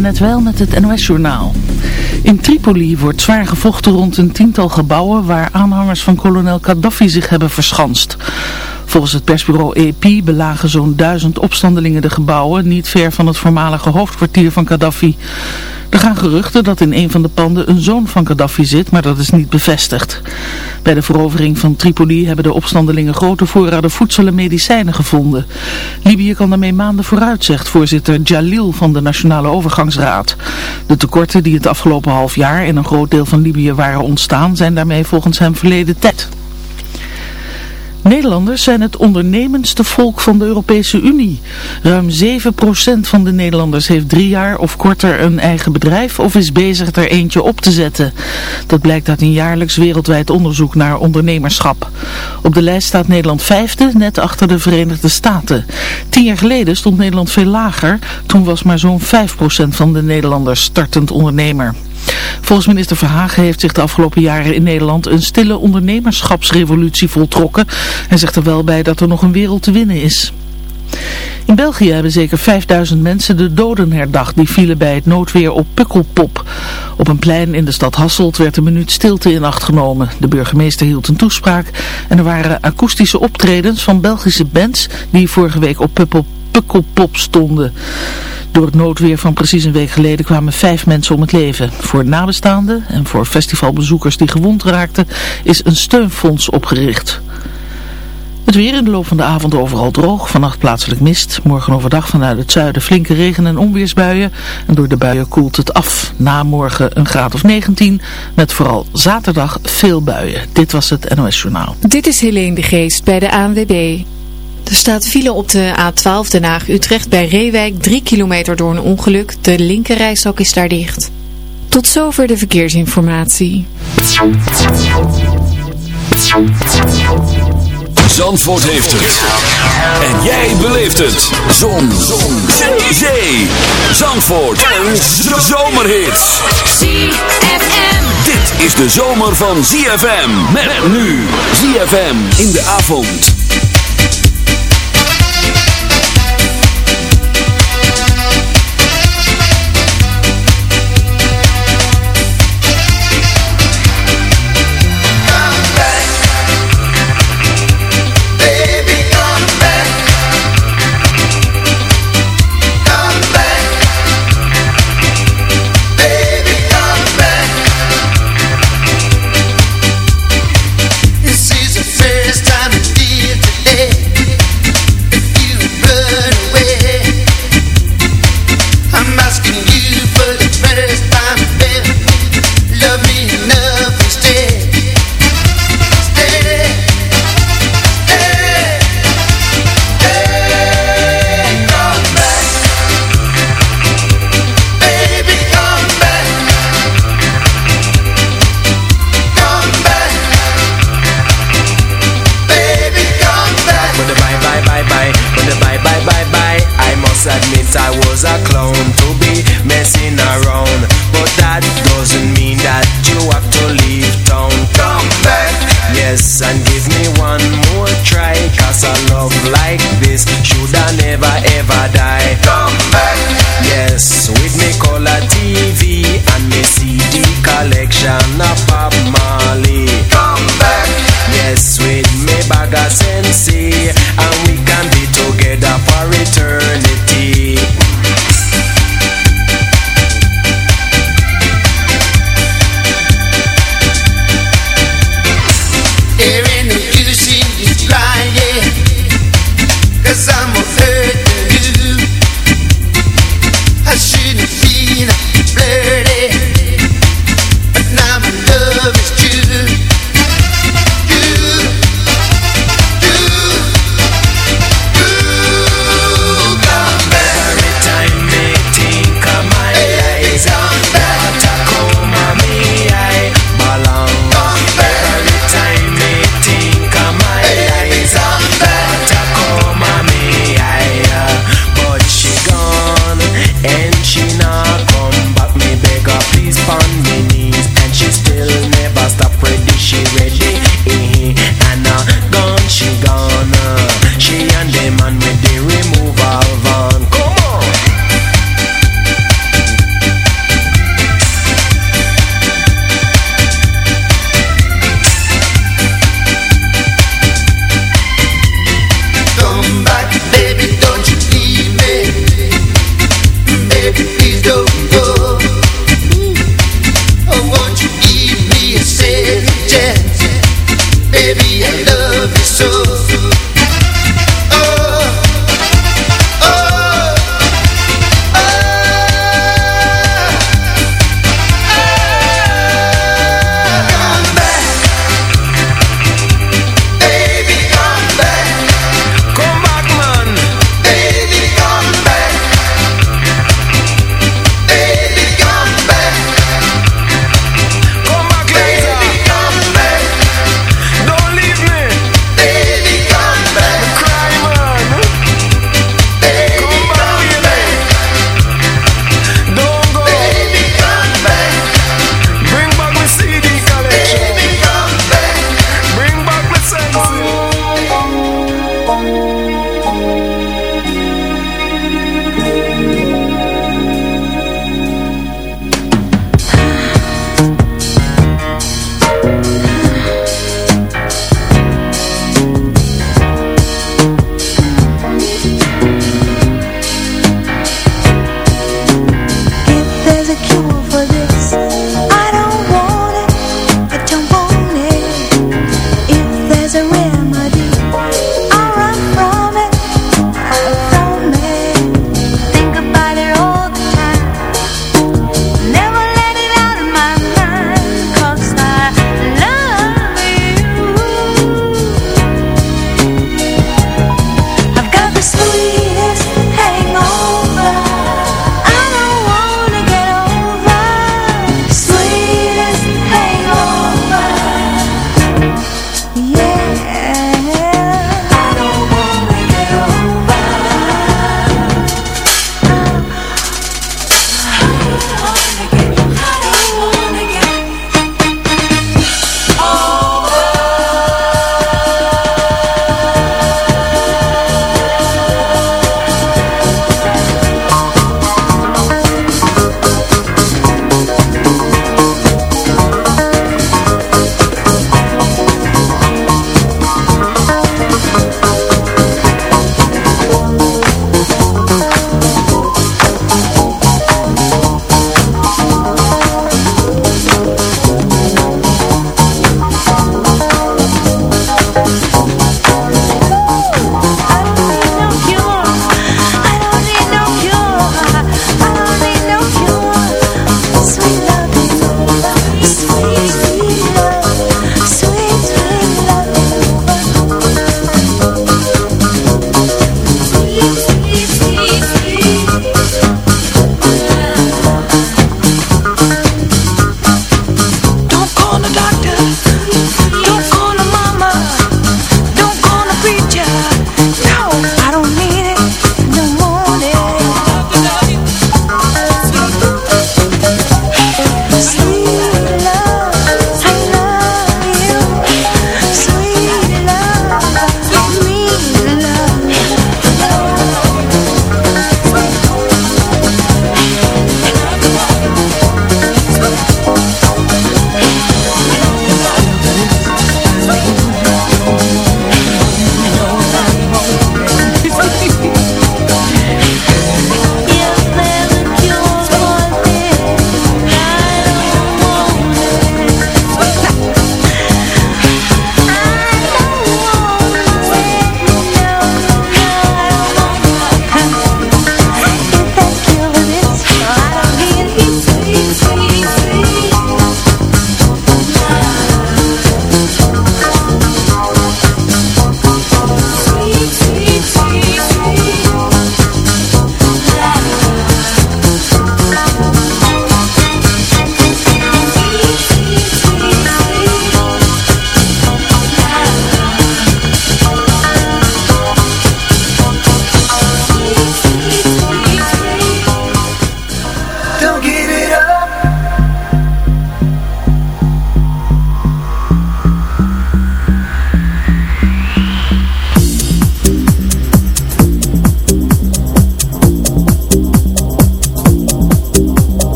net wel met het NOS-journaal. In Tripoli wordt zwaar gevochten rond een tiental gebouwen waar aanhangers van kolonel Gaddafi zich hebben verschanst. Volgens het persbureau EP belagen zo'n duizend opstandelingen de gebouwen niet ver van het voormalige hoofdkwartier van Gaddafi. Er gaan geruchten dat in een van de panden een zoon van Gaddafi zit, maar dat is niet bevestigd. Bij de verovering van Tripoli hebben de opstandelingen grote voorraden voedsel en medicijnen gevonden. Libië kan daarmee maanden vooruit, zegt voorzitter Jalil van de Nationale Overgangsraad. De tekorten die het afgelopen half jaar in een groot deel van Libië waren ontstaan, zijn daarmee volgens hem verleden tijd. Nederlanders zijn het ondernemendste volk van de Europese Unie. Ruim 7% van de Nederlanders heeft drie jaar of korter een eigen bedrijf of is bezig er eentje op te zetten. Dat blijkt uit een jaarlijks wereldwijd onderzoek naar ondernemerschap. Op de lijst staat Nederland vijfde, net achter de Verenigde Staten. Tien jaar geleden stond Nederland veel lager. Toen was maar zo'n 5% van de Nederlanders startend ondernemer. Volgens minister Verhagen heeft zich de afgelopen jaren in Nederland een stille ondernemerschapsrevolutie voltrokken. Hij zegt er wel bij dat er nog een wereld te winnen is. In België hebben zeker 5000 mensen de doden herdacht die vielen bij het noodweer op Pukkelpop. Op een plein in de stad Hasselt werd een minuut stilte in acht genomen. De burgemeester hield een toespraak en er waren akoestische optredens van Belgische bands die vorige week op Pukkelpop stonden. Door het noodweer van precies een week geleden kwamen vijf mensen om het leven. Voor nabestaanden en voor festivalbezoekers die gewond raakten is een steunfonds opgericht. Het weer in de loop van de avond overal droog, vannacht plaatselijk mist. Morgen overdag vanuit het zuiden flinke regen- en onweersbuien. En door de buien koelt het af. Na morgen een graad of 19, met vooral zaterdag veel buien. Dit was het NOS Journaal. Dit is Helene de Geest bij de ANWB. Er staat file op de A12 Den Haag-Utrecht bij Reewijk 3 kilometer door een ongeluk. De linkerrijstok is daar dicht. Tot zover de verkeersinformatie. Zandvoort heeft het. En jij beleeft het. Zon. Zon. Zee. Zandvoort. Een zomerhit. ZFM. Dit is de zomer van ZFM. Met nu. ZFM in de avond.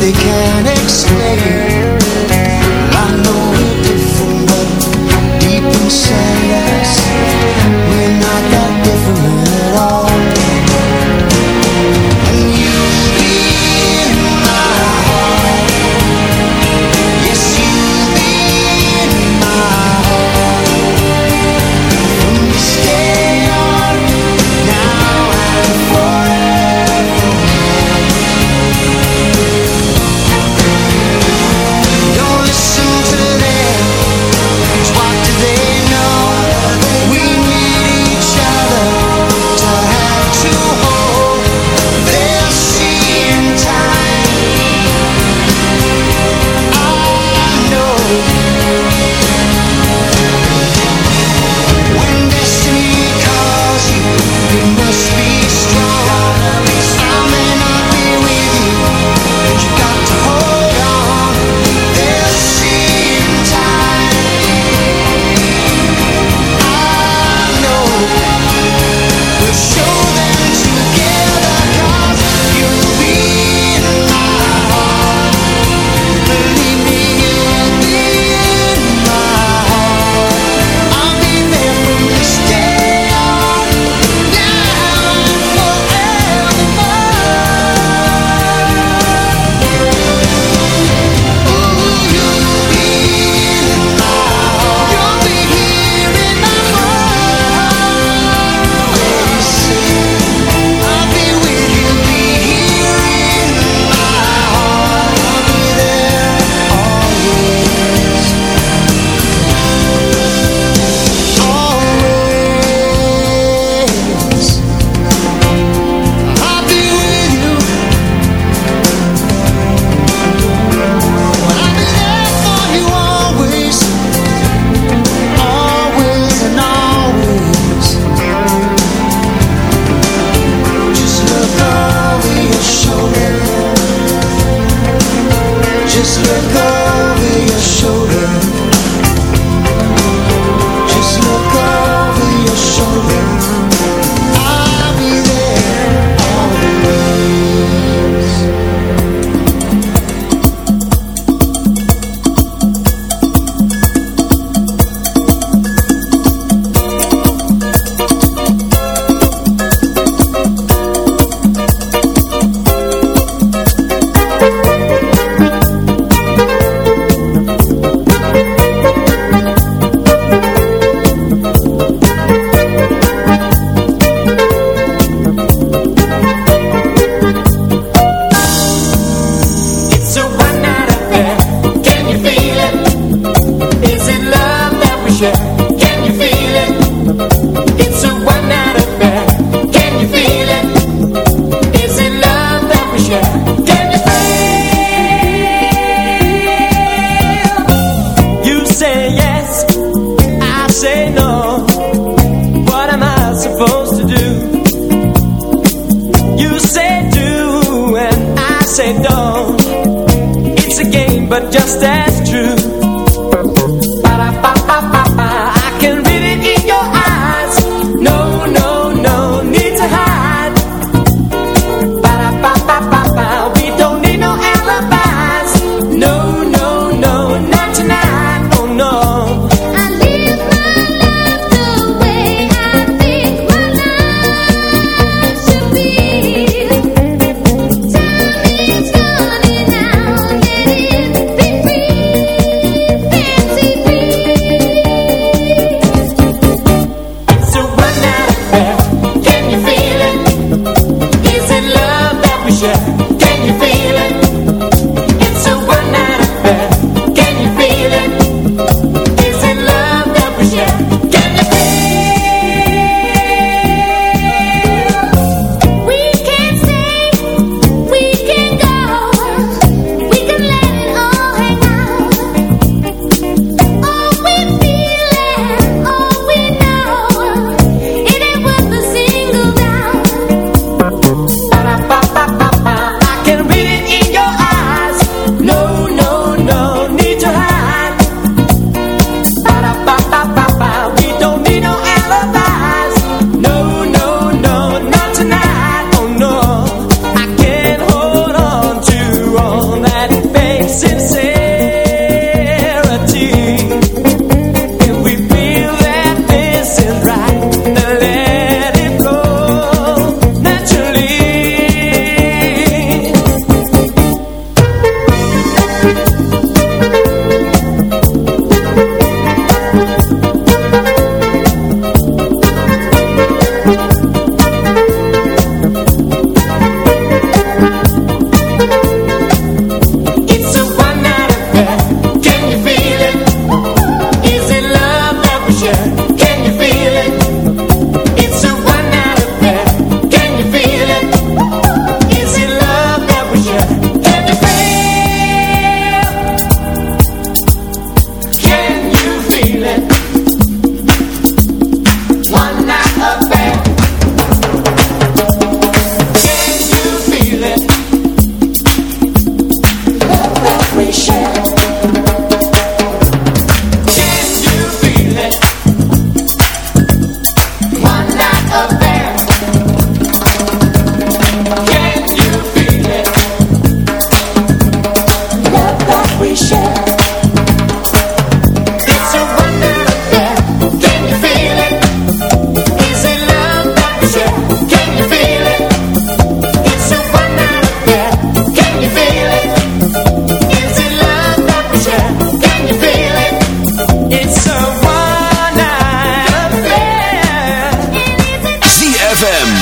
they can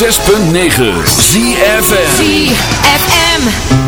106.9 ZFM ZFM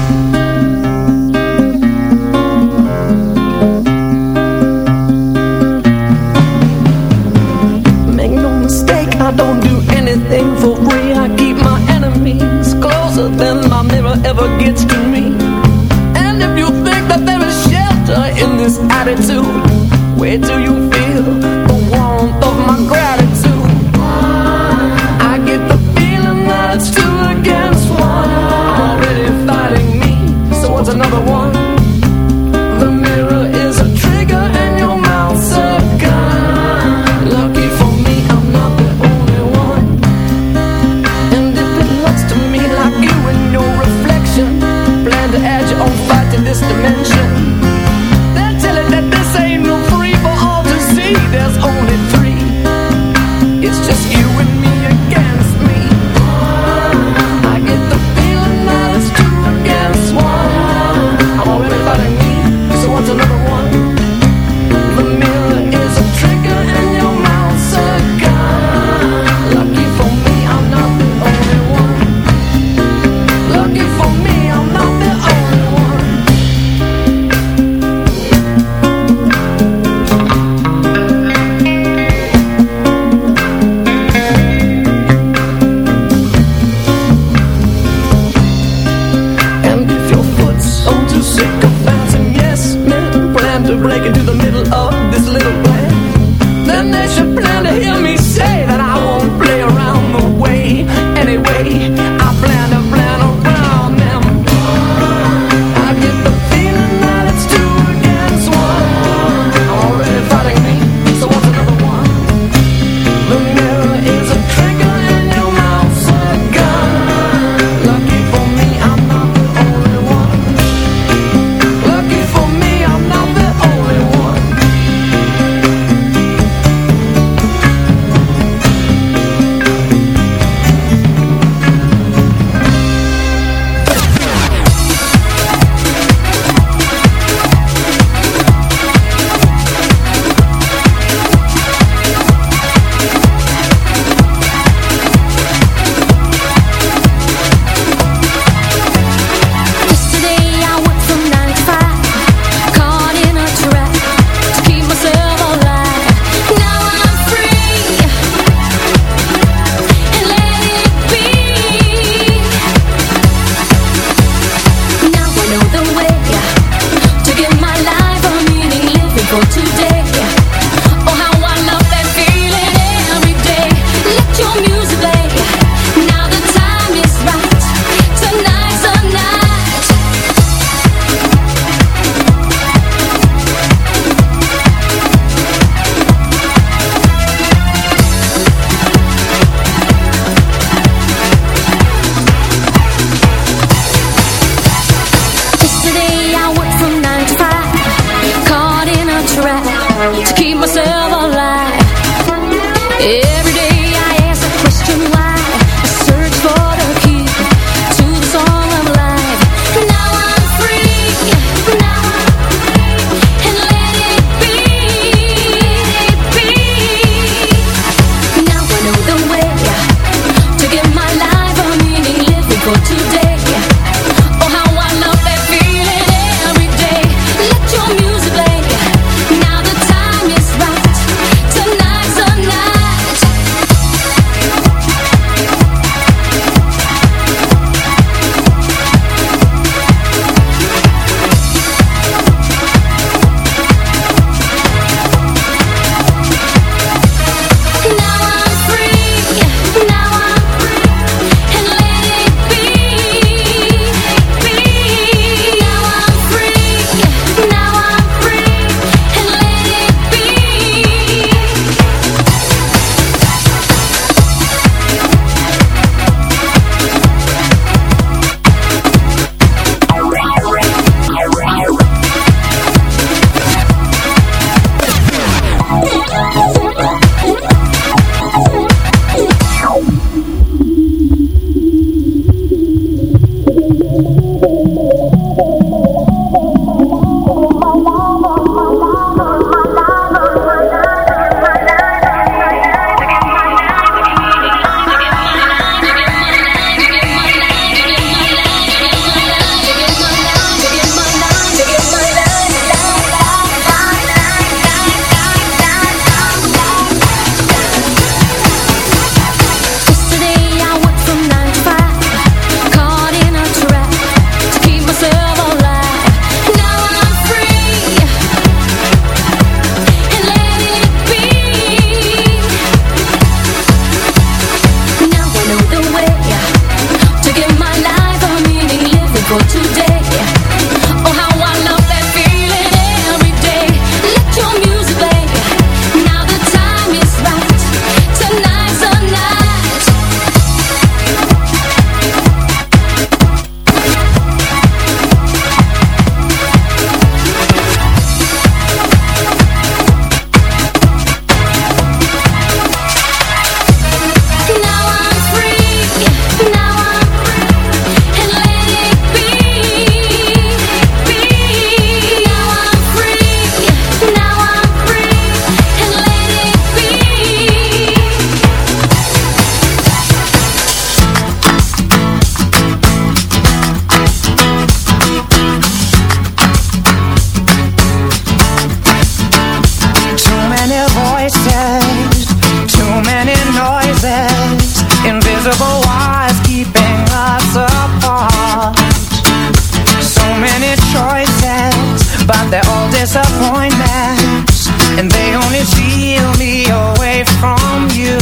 pointless And they only steal me away from you.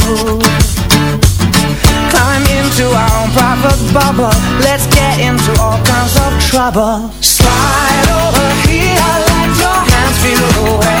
Climb into our own private bubble. Let's get into all kinds of trouble. Slide over here, let your hands feel the way.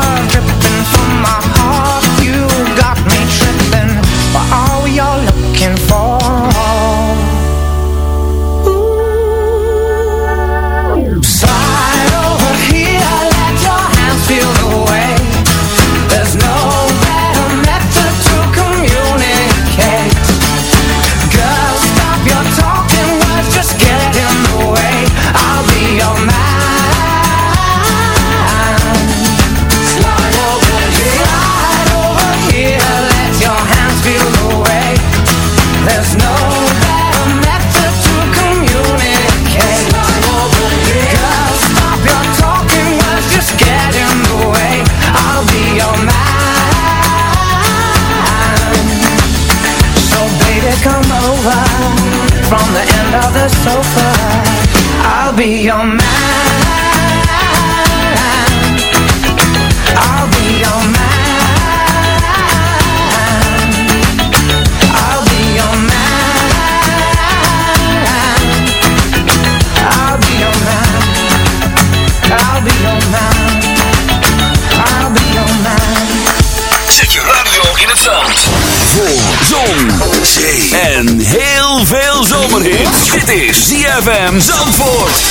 ZFM Zandvoort.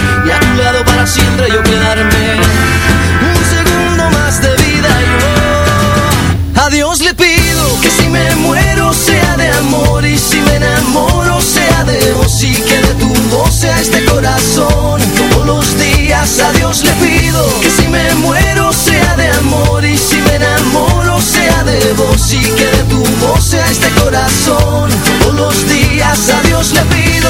lado para siempre yo quedarme. Un segundo más de vida yo. A Dios le pido que si me muero sea de amor y si me enamoro sea de vos y que de tu voz sea este corazón. Todos los días a Dios le pido que si me muero sea de amor y si me enamoro sea de vos y que de tu voz sea este corazón. Todos los días a Dios le pido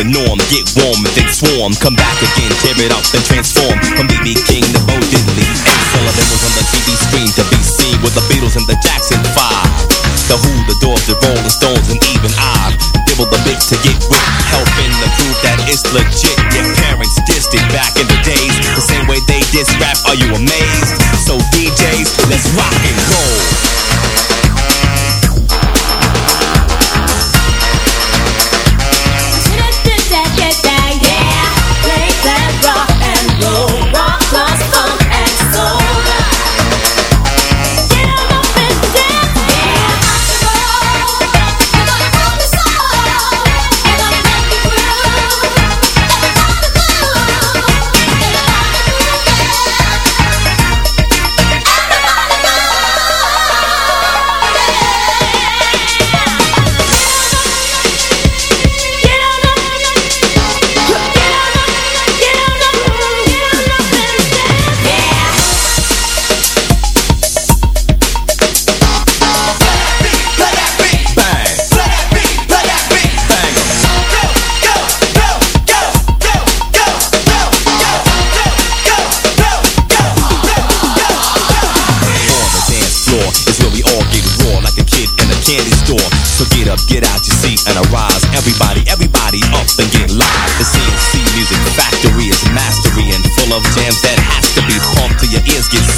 the norm. Get warm and then swarm. Come back again, tear it up and transform. From B.B. King to Bo Diddley. And Sullivan was on the TV screen. To be seen with the Beatles and the Jackson 5 The Who, the Doors, the Rolling Stones And even I. Dibble the mix to get with Helping to prove that it's legit. Your parents dissed it back in the days. The same way they diss rap, are you amazed? So DJs, let's rock and roll.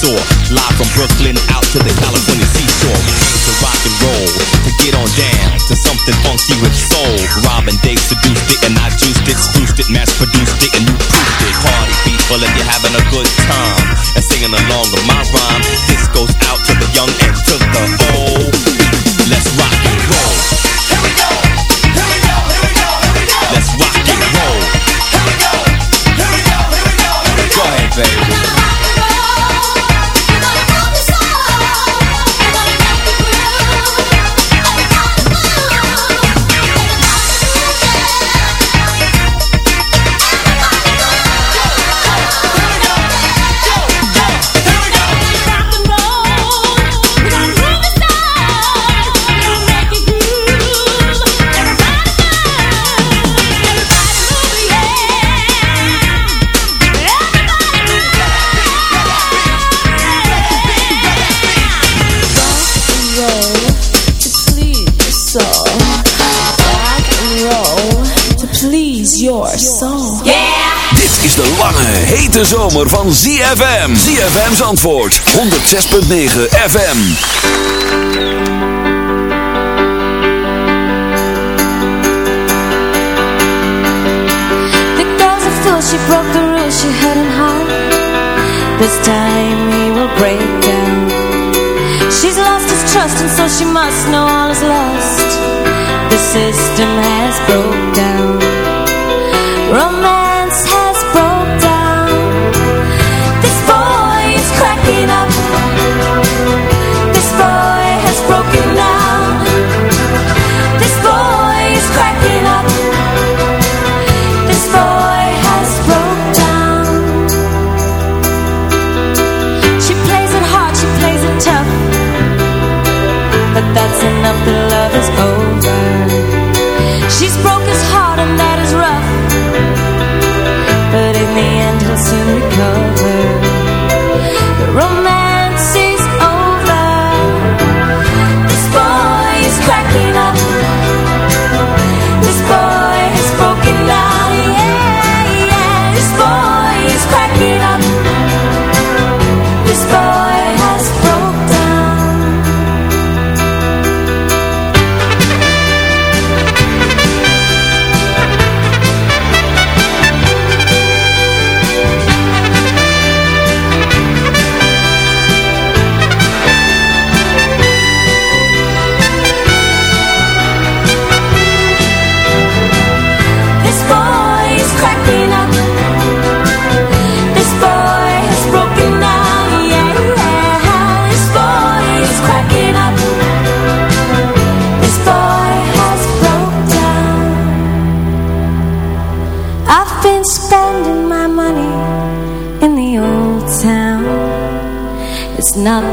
seesaw. Live from Brooklyn out to the California seashore. We came to rock and roll, to get on down, to something funky with soul De zomer van ZFM. ZFM's antwoord 106.9 FM. The girl's of fool, she broke the rules, she had in home. This time we will break down. She's lost his trust and so she must know all is lost. The system has broke down. Romance